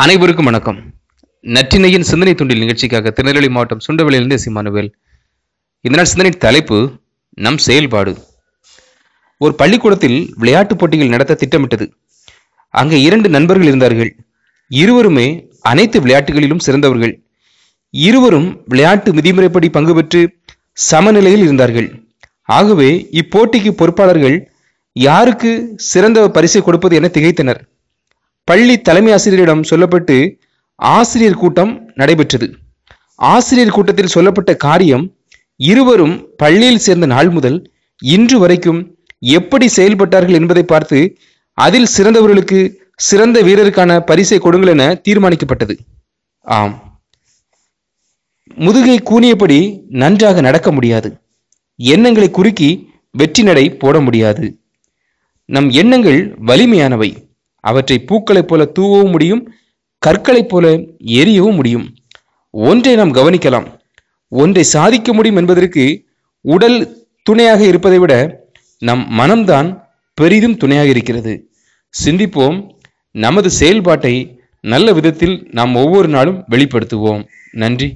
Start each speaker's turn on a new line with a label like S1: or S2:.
S1: அனைவருக்கும் வணக்கம். நற்றினையின் சிந்தனை துண்டில் நிகழ்ச்சிக்காக திருநெல்வேலி மாவட்டம் சுண்டவளியிலிருந்து சிமானுவேல் இந்த நாள் சிந்தனை தலைப்பு நம் செயல்பாடு. ஒரு பள்ளிக்கூடத்தில் விளையாட்டுப் போட்டிகள் நடத்த திட்டமிட்டது. அங்கே இரண்டு நண்பர்கள் இருந்தார்கள். இருவருமே அனைத்து விளையாட்டுகளிலும் சிறந்தவர்கள். இருவரும் விளையாட்டு விதிமுறைப்படி பங்கு பெற்று சமநிலையில் இருந்தார்கள். ஆகவே இப்போட்டிக்கு பொறுப்பாளர்கள் யாருக்கு சிறந்த பரிசை கொடுப்பது என திகைத்தனர். பள்ளி தலைமை ஆசிரியரிடம் சொல்லப்பட்டு ஆசிரியர் கூட்டம் நடைபெற்றது. ஆசிரியர் கூட்டத்தில் சொல்லப்பட்ட காரியம் இருவரும் பள்ளியில் சேர்ந்த நாள் முதல் இன்று வரைக்கும் எப்படி செயல்பட்டார்கள் என்பதை பார்த்து அதில் சிறந்தவர்களுக்கு சிறந்த வீரருக்கான பரிசை கொடுங்கள் என தீர்மானிக்கப்பட்டது. ஆம். முதுகை கூனியபடி நன்றாக நடக்க முடியாது. எண்ணங்களை குறுக்கி வெற்றி நடை போட முடியாது. நம் எண்ணங்கள் வலிமையானவை. அவற்றை பூக்களைப் போல தூவவும் முடியும் கற்களைப் போல எரியவும் முடியும். ஒன்றை நாம் கவனிக்கலாம். ஒன்றை சாதிக்க முடியும் என்பதற்கு உடல் துணையாக இருப்பதை விட நம் மனம்தான் பெரிதும் துணையாக இருக்கிறது. சிந்திப்போம். நமது செயல்பாட்டை நல்ல விதத்தில் நாம் ஒவ்வொரு நாளும் வெளிப்படுத்துவோம். நன்றி.